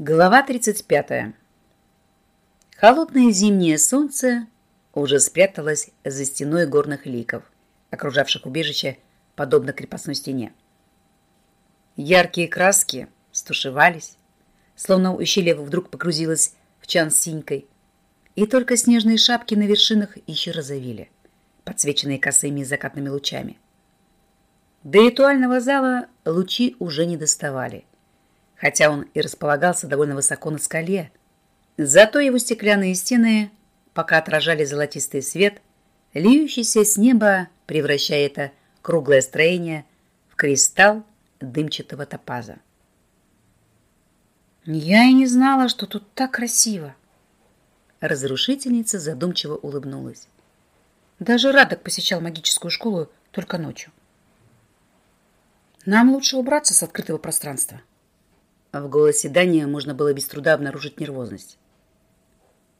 Глава 35. Холодное зимнее солнце уже спряталось за стеной горных ликов, окружавших убежище, подобно крепостной стене. Яркие краски стушевались, словно ущелье вдруг погрузилось в чан с синькой, и только снежные шапки на вершинах еще розовели, подсвеченные косыми закатными лучами. До ритуального зала лучи уже не доставали – хотя он и располагался довольно высоко на скале. Зато его стеклянные стены пока отражали золотистый свет, льющийся с неба, превращая это круглое строение в кристалл дымчатого топаза. «Я и не знала, что тут так красиво!» Разрушительница задумчиво улыбнулась. Даже Радок посещал магическую школу только ночью. «Нам лучше убраться с открытого пространства», в голосе Дани можно было без труда обнаружить нервозность.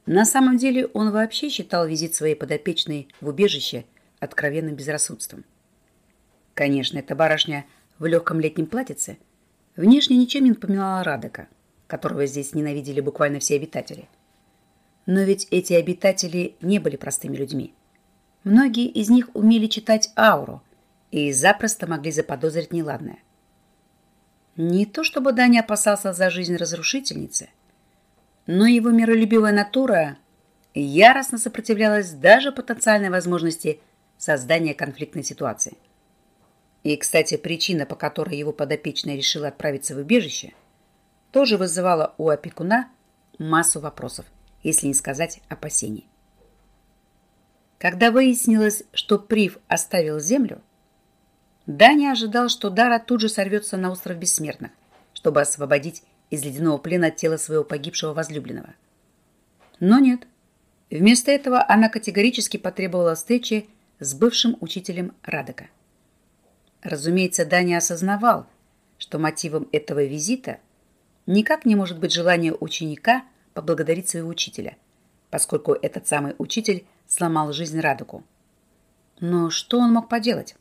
На самом деле он вообще считал визит своей подопечной в убежище откровенным безрассудством. Конечно, эта барышня в легком летнем платьице внешне ничем не напоминала Радека, которого здесь ненавидели буквально все обитатели. Но ведь эти обитатели не были простыми людьми. Многие из них умели читать ауру и запросто могли заподозрить неладное. Не то чтобы Даня опасался за жизнь разрушительницы, но его миролюбивая натура яростно сопротивлялась даже потенциальной возможности создания конфликтной ситуации. И, кстати, причина, по которой его подопечная решила отправиться в убежище, тоже вызывала у опекуна массу вопросов, если не сказать опасений. Когда выяснилось, что Прив оставил землю, Даня ожидал, что Дара тут же сорвется на остров Бессмертных, чтобы освободить из ледяного плена тело своего погибшего возлюбленного. Но нет. Вместо этого она категорически потребовала встречи с бывшим учителем Радека. Разумеется, Даня осознавал, что мотивом этого визита никак не может быть желание ученика поблагодарить своего учителя, поскольку этот самый учитель сломал жизнь Радеку. Но что он мог поделать?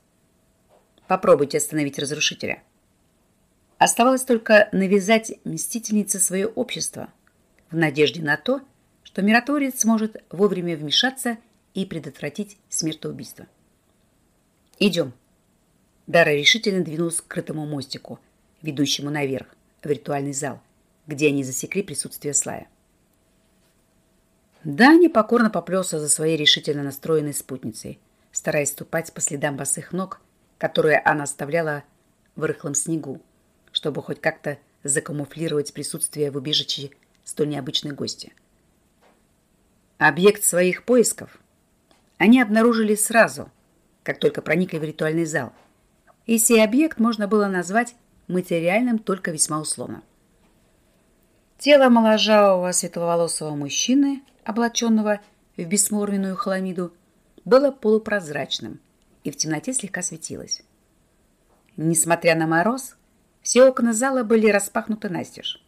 Попробуйте остановить разрушителя. Оставалось только навязать мстительнице свое общество в надежде на то, что миротворец сможет вовремя вмешаться и предотвратить смертоубийство. «Идем». Дара решительно двинулась к крытому мостику, ведущему наверх, в ритуальный зал, где они засекли присутствие Слая. Даня покорно поплелся за своей решительно настроенной спутницей, стараясь ступать по следам босых ног, которые она оставляла в рыхлом снегу, чтобы хоть как-то закамуфлировать присутствие в убежище столь необычной гости. Объект своих поисков они обнаружили сразу, как только проникли в ритуальный зал, и сей объект можно было назвать материальным только весьма условно. Тело моложавого светловолосого мужчины, облаченного в бессморвенную хламиду, было полупрозрачным – и в темноте слегка светилась. Несмотря на мороз, все окна зала были распахнуты настежь.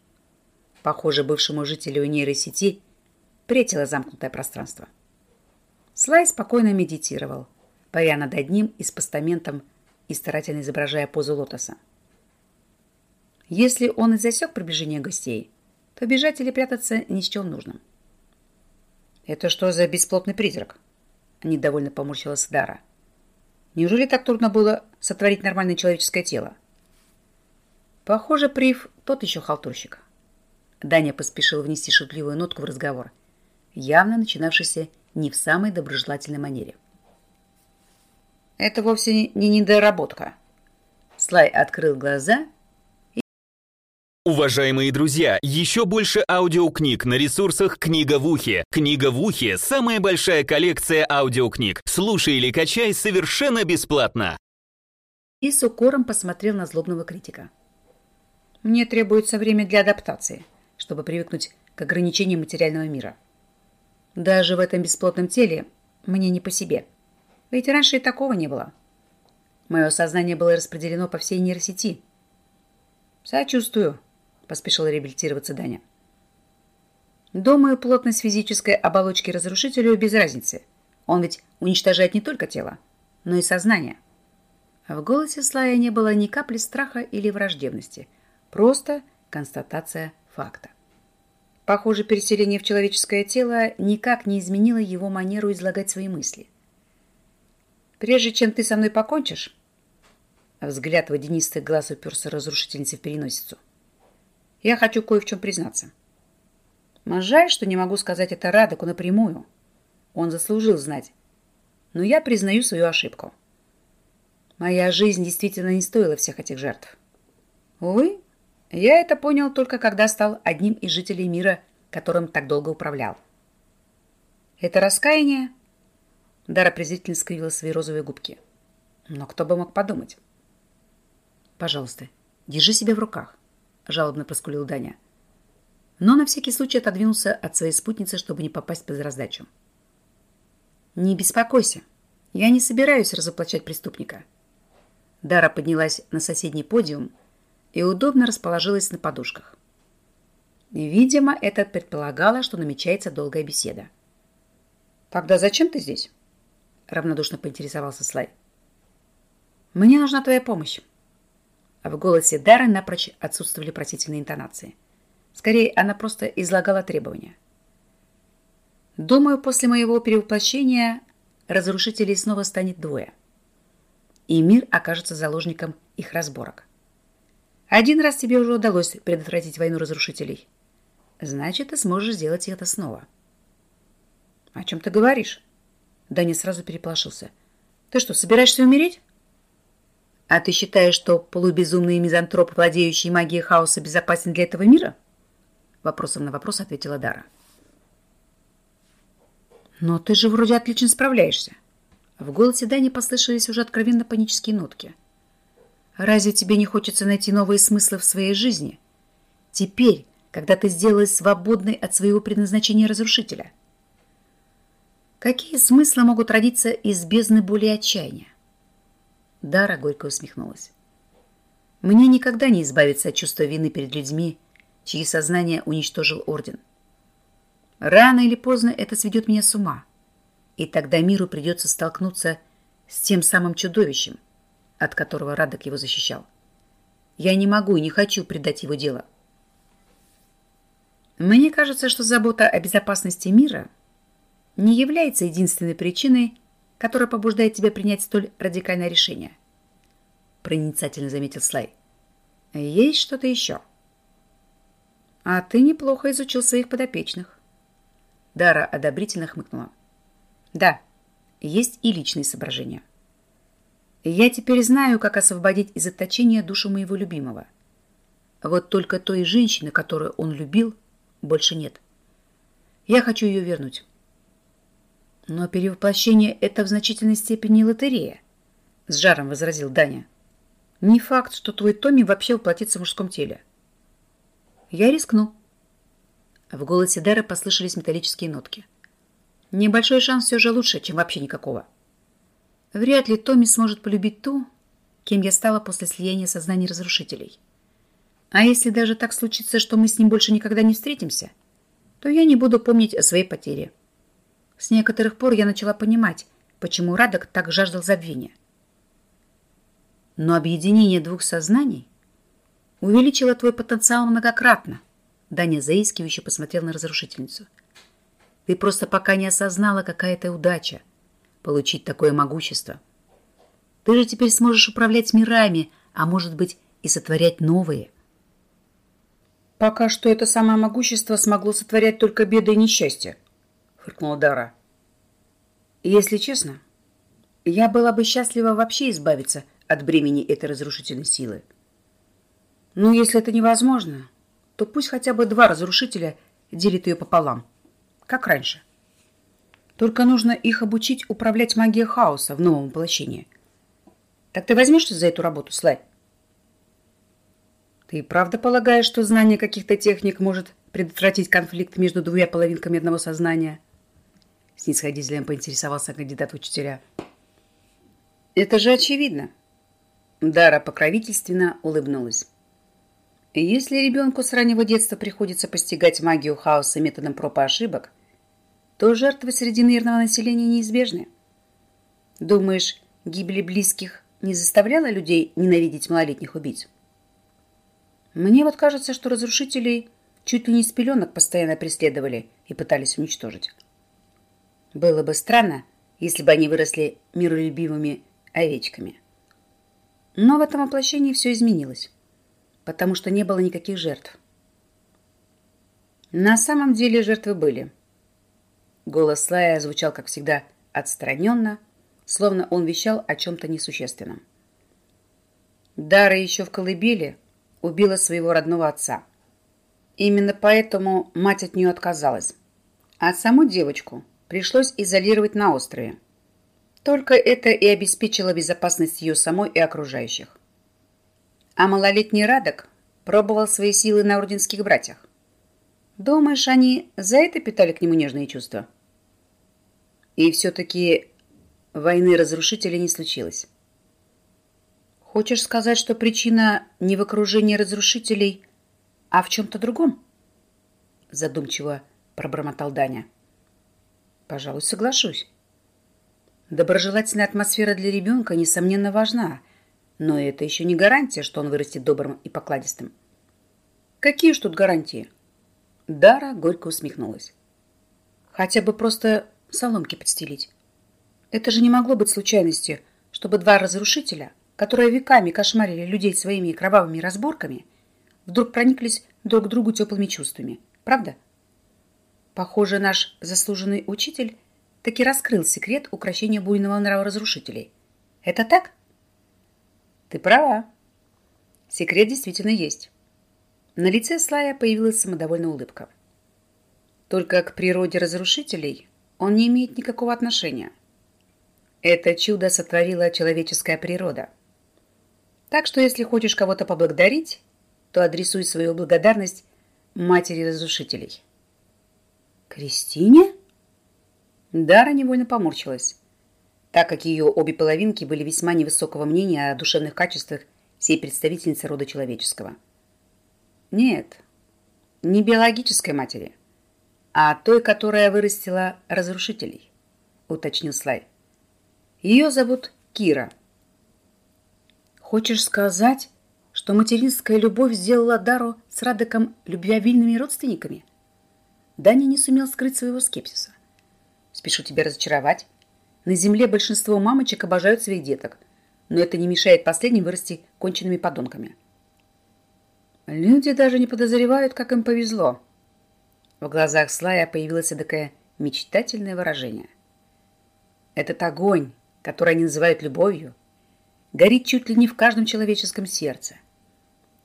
Похоже, бывшему жителю нейросети претило замкнутое пространство. Слай спокойно медитировал, паря над одним из постаментом и старательно изображая позу лотоса. Если он и засек приближение гостей, то бежать или прятаться не счел нужным. «Это что за бесплотный призрак?» Недовольно поморщилась Дара. Неужели так трудно было сотворить нормальное человеческое тело? Похоже, Прив тот еще халтурщик. Даня поспешил внести шутливую нотку в разговор, явно начинавшийся не в самой доброжелательной манере. Это вовсе не недоработка. Слай открыл глаза Уважаемые друзья, еще больше аудиокниг на ресурсах «Книга в ухе». «Книга в ухе» — самая большая коллекция аудиокниг. Слушай или качай совершенно бесплатно. И с укором посмотрел на злобного критика. Мне требуется время для адаптации, чтобы привыкнуть к ограничениям материального мира. Даже в этом бесплотном теле мне не по себе. Ведь раньше и такого не было. Мое сознание было распределено по всей нейросети. Сочувствую поспешил реабилитироваться Даня. Думаю, плотность физической оболочки разрушителю без разницы. Он ведь уничтожает не только тело, но и сознание. В голосе Слая не было ни капли страха или враждебности, просто констатация факта. Похоже, переселение в человеческое тело никак не изменило его манеру излагать свои мысли. «Прежде чем ты со мной покончишь...» Взгляд водянистых глаз уперся разрушительницы в переносицу. «Я хочу кое в чем признаться. Жаль, что не могу сказать это Радоку напрямую. Он заслужил знать. Но я признаю свою ошибку. Моя жизнь действительно не стоила всех этих жертв. Увы, я это понял только когда стал одним из жителей мира, которым так долго управлял. Это раскаяние... Дара презрительно скривила свои розовые губки. Но кто бы мог подумать? «Пожалуйста, держи себя в руках», — жалобно проскулил Даня. Но на всякий случай отодвинулся от своей спутницы, чтобы не попасть под раздачу. «Не беспокойся, я не собираюсь разоплачать преступника». Дара поднялась на соседний подиум и удобно расположилась на подушках. Видимо, это предполагало, что намечается долгая беседа. «Тогда зачем ты здесь?» — равнодушно поинтересовался Слай. «Мне нужна твоя помощь». А в голосе Дары напрочь отсутствовали просительные интонации. Скорее, она просто излагала требования. «Думаю, после моего перевоплощения разрушителей снова станет двое, и мир окажется заложником их разборок. Один раз тебе уже удалось предотвратить войну разрушителей. Значит, ты сможешь сделать это снова. О чем ты говоришь? Даня сразу переполошился. Ты что, собираешься умереть? А ты считаешь, что полубезумный мизантроп, владеющий магией хаоса, безопасен для этого мира? Вопросом на вопрос ответила Дара. Но ты же вроде отлично справляешься. В голосе Дани послышались уже откровенно панические нотки. Разве тебе не хочется найти новые смыслы в своей жизни? Теперь, когда ты сделалась свободной от своего предназначения разрушителя. Какие смыслы могут родиться из бездны боли и отчаяния? Дара горько усмехнулась. Мне никогда не избавиться от чувства вины перед людьми, чьи сознания уничтожил Орден. Рано или поздно это сведет меня с ума, и тогда миру придется столкнуться с тем самым чудовищем – от которого Радок его защищал. Я не могу и не хочу предать его дело. Мне кажется, что забота о безопасности мира не является единственной причиной, которая побуждает тебя принять столь радикальное решение. Проницательно заметил Слай. Есть что-то еще. А ты неплохо изучил своих подопечных. Дара одобрительно хмыкнула. Да, есть и личные соображения. Я теперь знаю, как освободить из отточения душу моего любимого. Вот только той женщины, которую он любил, больше нет. Я хочу ее вернуть. Но перевоплощение — это в значительной степени лотерея, — с жаром возразил Даня. Не факт, что твой Томми вообще воплотится в мужском теле. Я рискну. В голосе Дары послышались металлические нотки. Небольшой шанс все же лучше, чем вообще никакого. — Вряд ли Томми сможет полюбить ту, кем я стала после слияния сознаний разрушителей. А если даже так случится, что мы с ним больше никогда не встретимся, то я не буду помнить о своей потере. С некоторых пор я начала понимать, почему Радок так жаждал забвения. Но объединение двух сознаний увеличило твой потенциал многократно. Даня заискивающе посмотрел на разрушительницу. Ты просто пока не осознала, какая это удача — получить такое могущество. Ты же теперь сможешь управлять мирами, а может быть и сотворять новые. Пока что это самое могущество смогло сотворять только беды и несчастья, фыркнула Дара. Если честно, я была бы счастлива вообще избавиться от бремени этой разрушительной силы. Но если это невозможно, то пусть хотя бы два разрушителя делят ее пополам, как раньше. Только нужно их обучить управлять магией хаоса в новом воплощении. Так ты возьмешься за эту работу, Слай? Ты правда полагаешь, что знание каких-то техник может предотвратить конфликт между двумя половинками одного сознания? Снисходительно поинтересовался кандидат в учителя. Это же очевидно. Дара покровительственно улыбнулась. Если ребенку с раннего детства приходится постигать магию хаоса методом проб и ошибок, то жертвы среди мирного населения неизбежны. Думаешь, гибель близких не заставляла людей ненавидеть малолетних убийц? Мне вот кажется, что разрушителей чуть ли не с пеленок постоянно преследовали и пытались уничтожить. Было бы странно, если бы они выросли миролюбивыми овечками. Но в этом воплощении все изменилось, потому что не было никаких жертв. На самом деле жертвы были. Голос Лая звучал, как всегда, отстраненно, словно он вещал о чем-то несущественном. Дара еще в колыбели убила своего родного отца. Именно поэтому мать от нее отказалась. А саму девочку пришлось изолировать на острове. Только это и обеспечило безопасность ее самой и окружающих. А малолетний Радок пробовал свои силы на орденских братьях. Думаешь, они за это питали к нему нежные чувства? И все-таки войны разрушителей не случилось. Хочешь сказать, что причина не в окружении разрушителей, а в чем-то другом? Задумчиво пробормотал Даня. Пожалуй, соглашусь. Доброжелательная атмосфера для ребенка, несомненно, важна, но это еще не гарантия, что он вырастет добрым и покладистым. Какие ж тут гарантии? Дара горько усмехнулась. Хотя бы просто соломки подстелить. Это же не могло быть случайностью, чтобы два разрушителя, которые веками кошмарили людей своими кровавыми разборками, вдруг прониклись друг к другу теплыми чувствами. Правда? Похоже, наш заслуженный учитель таки раскрыл секрет укрощения буйного нрава разрушителей. Это так? Ты права. Секрет действительно есть. На лице Слая появилась самодовольная улыбка. Только к природе разрушителей он не имеет никакого отношения. Это чудо сотворила человеческая природа. Так что если хочешь кого-то поблагодарить, то адресуй свою благодарность матери разрушителей. Кристине? Дара невольно поморщилась, так как ее обе половинки были весьма невысокого мнения о душевных качествах всей представительницы рода человеческого. Нет, не биологической матери, а той, которая вырастила разрушителей, уточнил Слай. Ее зовут Кира. Хочешь сказать, что материнская любовь сделала Дару с Радеком любвеобильными родственниками? Даня не сумел скрыть своего скепсиса. Спешу тебя разочаровать. На земле большинство мамочек обожают своих деток, но это не мешает последним вырасти конченными подонками. Люди даже не подозревают, как им повезло. В глазах Слая появилось такое мечтательное выражение. Этот огонь, который они называют любовью, горит чуть ли не в каждом человеческом сердце.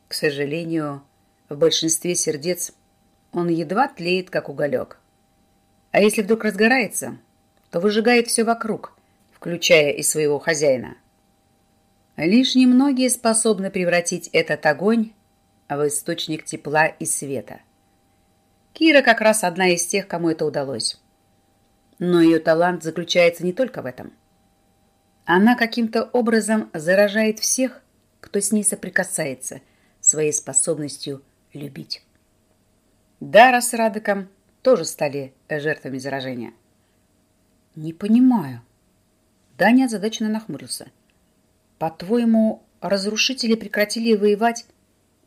К сожалению, в большинстве сердец он едва тлеет, как уголек. А если вдруг разгорается, то выжигает все вокруг, включая и своего хозяина. Лишь немногие способны превратить этот огонь в источник тепла и света. Кира как раз одна из тех, кому это удалось. Но ее талант заключается не только в этом. Она каким-то образом заражает всех, кто с ней соприкасается, своей способностью любить. Дара с Радоком тоже стали жертвами заражения. Не понимаю. Даня озадаченно нахмурился. По-твоему, разрушители прекратили воевать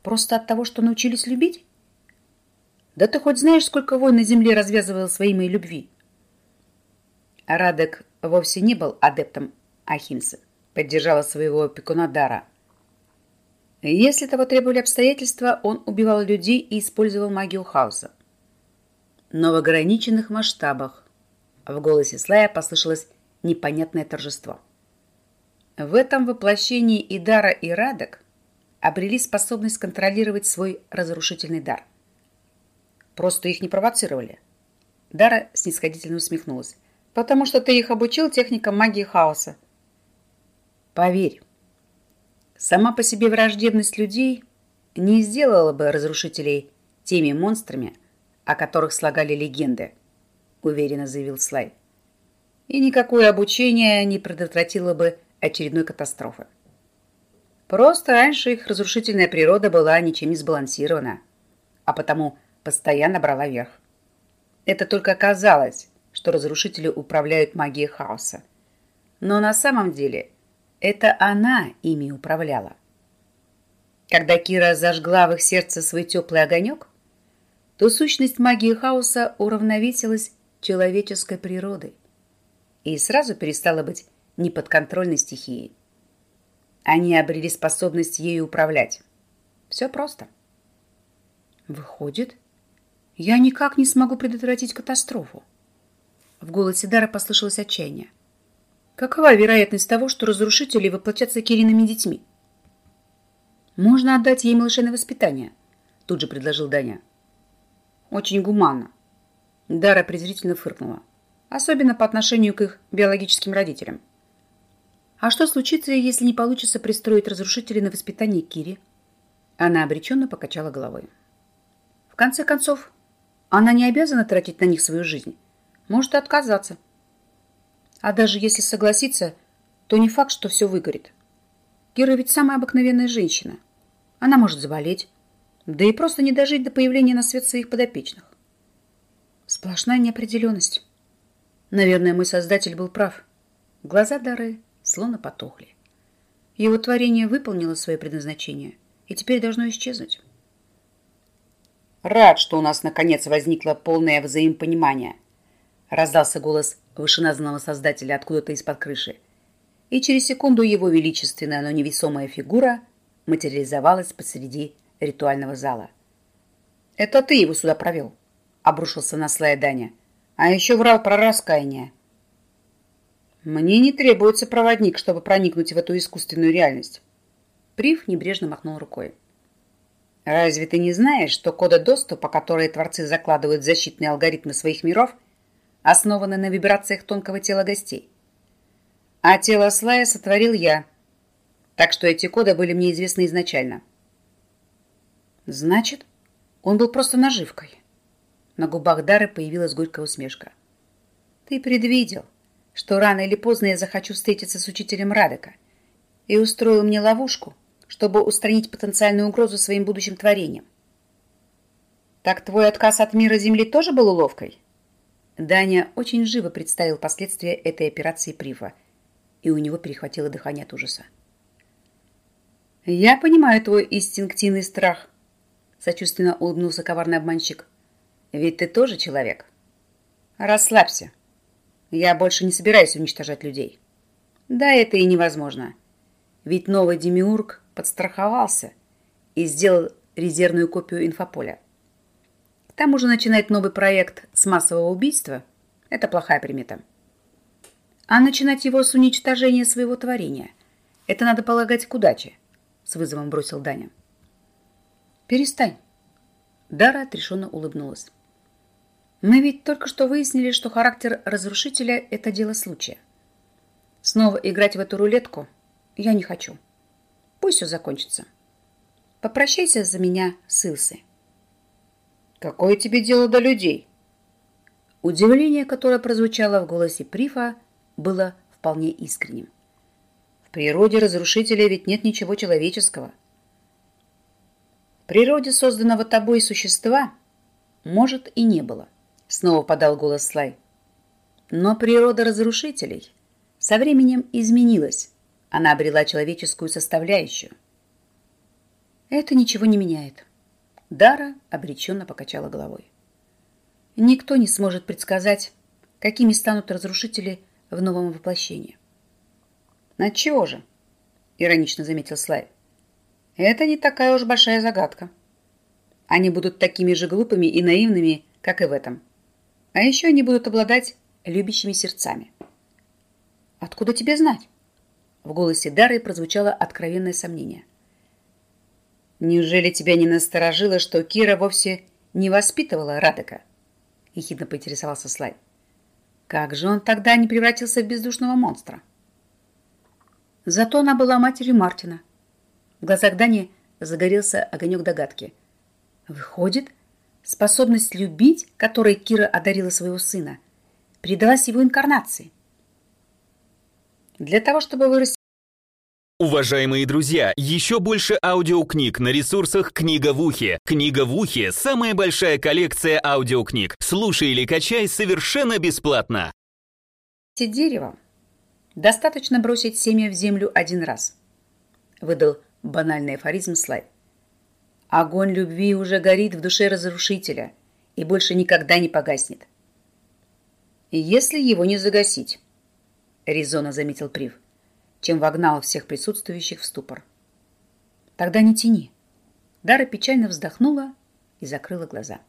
просто от того, что научились любить? Да ты хоть знаешь, сколько войн на земле развязывал своей моей любви? Радек вовсе не был адептом Ахимса, поддержала своего опекуна Дара – если того требовали обстоятельства, он убивал людей и использовал магию хаоса. Но в ограниченных масштабах в голосе Слая послышалось непонятное торжество. В этом воплощении и Дара, и Радок обрели способность контролировать свой разрушительный дар. Просто их не провоцировали. Дара снисходительно усмехнулась. «Потому что ты их обучил техникам магии хаоса». «Поверь, Сама по себе враждебность людей не сделала бы разрушителей теми монстрами, о которых слагали легенды, уверенно заявил Слай. И никакое обучение не предотвратило бы очередной катастрофы. Просто раньше их разрушительная природа была ничем не сбалансирована, а потому постоянно брала верх. Это только казалось, что разрушители управляют магией хаоса. Но на самом деле – это она ими управляла. Когда Кира зажгла в их сердце свой теплый огонек, то сущность магии хаоса уравновесилась человеческой природой и сразу перестала быть неподконтрольной стихией. Они обрели способность ею управлять. Все просто. Выходит, я никак не смогу предотвратить катастрофу. В голосе Дара послышалось отчаяние. Какова вероятность того, что разрушители воплотятся Кириными детьми? Можно отдать ей малышей на воспитание, тут же предложил Даня. Очень гуманно. Дара презрительно фыркнула. Особенно по отношению к их биологическим родителям. А что случится, если не получится пристроить разрушителей на воспитание Кири? Она обреченно покачала головой. В конце концов, она не обязана тратить на них свою жизнь. Может отказаться. А даже если согласиться, то не факт, что все выгорит. Кира ведь самая обыкновенная женщина. Она может заболеть, да и просто не дожить до появления на свет своих подопечных. Сплошная неопределенность. Наверное, мой создатель был прав. Глаза Дары словно потухли. Его творение выполнило свое предназначение и теперь должно исчезнуть. «Рад, что у нас наконец возникло полное взаимопонимание», раздался голос вышеназванного создателя откуда-то из-под крыши. И через секунду его величественная, но невесомая фигура материализовалась посреди ритуального зала. «Это ты его сюда провел», — обрушился на Слая Даня. «А еще врал про раскаяние». «Мне не требуется проводник, чтобы проникнуть в эту искусственную реальность». Прив небрежно махнул рукой. «Разве ты не знаешь, что коды доступа, которые творцы закладывают в защитные алгоритмы своих миров, основаны на вибрациях тонкого тела гостей? А тело Слая сотворил я, так что эти коды были мне известны изначально». Значит, он был просто наживкой. На губах Дары появилась горькая усмешка. Ты предвидел, что рано или поздно я захочу встретиться с учителем Радека и устроил мне ловушку, чтобы устранить потенциальную угрозу своим будущим творением. Так твой отказ от мира Земли тоже был уловкой? Даня очень живо представил последствия этой операции Прива, и у него перехватило дыхание от ужаса. «Я понимаю твой инстинктивный страх», Сочувственно улыбнулся коварный обманщик. Ведь ты тоже человек. Расслабься. Я больше не собираюсь уничтожать людей. Да, это и невозможно. Ведь новый демиург подстраховался и сделал резервную копию инфополя. К тому же начинать новый проект с массового убийства – это плохая примета. А начинать его с уничтожения своего творения – это надо полагать к удаче, с вызовом бросил Даня. «Перестань!» Дара отрешенно улыбнулась. «Мы ведь только что выяснили, что характер разрушителя – это дело случая. Снова играть в эту рулетку я не хочу. Пусть все закончится. Попрощайся за меня с Илсой». «Какое тебе дело до людей?» Удивление, которое прозвучало в голосе Прифа, было вполне искренним. В природе разрушителя ведь нет ничего человеческого – природе созданного тобой существа, может, и не было. Снова подал голос Слай. Но природа разрушителей со временем изменилась. Она обрела человеческую составляющую. Это ничего не меняет. Дара обреченно покачала головой. Никто не сможет предсказать, какими станут разрушители в новом воплощении. «Отчего же?» — иронично заметил Слай. Это не такая уж большая загадка. Они будут такими же глупыми и наивными, как и в этом. А еще они будут обладать любящими сердцами. «Откуда тебе знать?» В голосе Дары прозвучало откровенное сомнение. «Неужели тебя не насторожило, что Кира вовсе не воспитывала Радека?» Ехидно поинтересовался Слай. «Как же он тогда не превратился в бездушного монстра?» Зато она была матерью Мартина. В глазах Дани загорелся огонек догадки. Выходит, способность любить, которой Кира одарила своего сына, передалась его инкарнации. Для того, чтобы вырасти Уважаемые друзья, еще больше аудиокниг на ресурсах «Книга в ухе». «Книга в ухе» — самая большая коллекция аудиокниг. Слушай или качай совершенно бесплатно. Дерево. Достаточно бросить семя в землю один раз. Выдал Банальный афоризм слайд. Огонь любви уже горит в душе разрушителя, и больше никогда не погаснет. «Если его не загасить», — резонно заметил Прив, чем вогнал всех присутствующих в ступор. «Тогда не тяни». Дара печально вздохнула и закрыла глаза.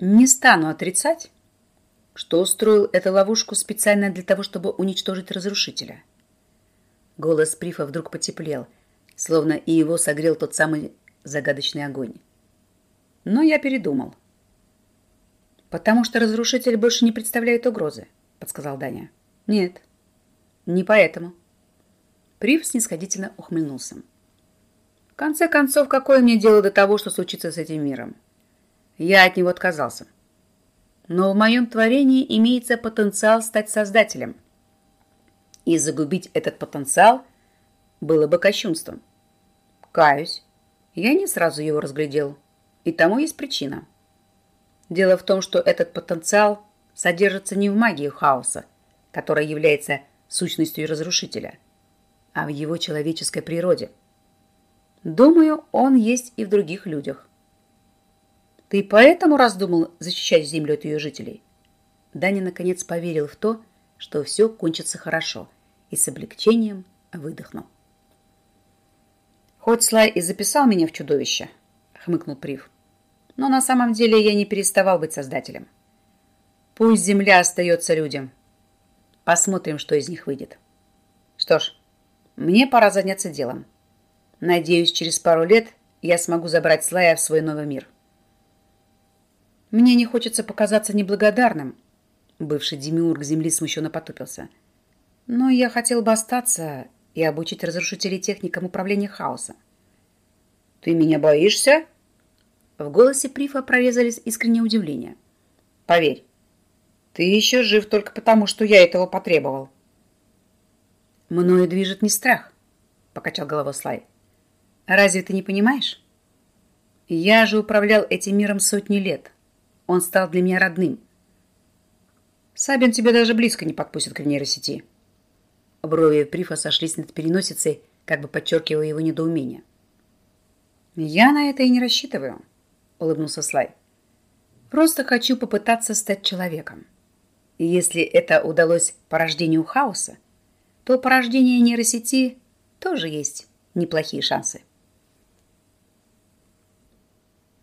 «Не стану отрицать, что устроил эту ловушку специально для того, чтобы уничтожить разрушителя». Голос Прифа вдруг потеплел, словно и его согрел тот самый загадочный огонь. Но я передумал. «Потому что разрушитель больше не представляет угрозы», — подсказал Даня. «Нет, не поэтому». Прив снисходительно ухмыльнулся. «В конце концов, какое мне дело до того, что случится с этим миром? Я от него отказался. Но в моем творении имеется потенциал стать создателем. И загубить этот потенциал было бы кощунством. Каюсь, я не сразу его разглядел, и тому есть причина. Дело в том, что этот потенциал содержится не в магии хаоса, которая является сущностью разрушителя, а в его человеческой природе. Думаю, он есть и в других людях. Ты поэтому раздумал защищать землю от ее жителей? Даня наконец поверил в то, что все кончится хорошо, и с облегчением выдохнул. «Хоть Слай и записал меня в чудовище», — хмыкнул Прив, «но на самом деле я не переставал быть создателем. Пусть земля остается людям. Посмотрим, что из них выйдет. Что ж, мне пора заняться делом. Надеюсь, через пару лет я смогу забрать Слая в свой новый мир». «Мне не хочется показаться неблагодарным», — бывший демиург земли смущенно потупился. «Но я хотел бы остаться и обучить разрушителей техникам управления хаосом. «Ты меня боишься?» В голосе Прифа прорезались искреннее удивление. «Поверь, ты еще жив только потому, что я этого потребовал». «Мною движет не страх», — покачал головой Слай. «Разве ты не понимаешь? Я же управлял этим миром сотни лет. Он стал для меня родным. Сабин тебя даже близко не подпустит к нейросети». Брови Прифа сошлись над переносицей, как бы подчеркивая его недоумение. «Я на это и не рассчитываю», — улыбнулся Слай. «Просто хочу попытаться стать человеком. И если это удалось порождению хаоса, то порождение нейросети тоже есть неплохие шансы».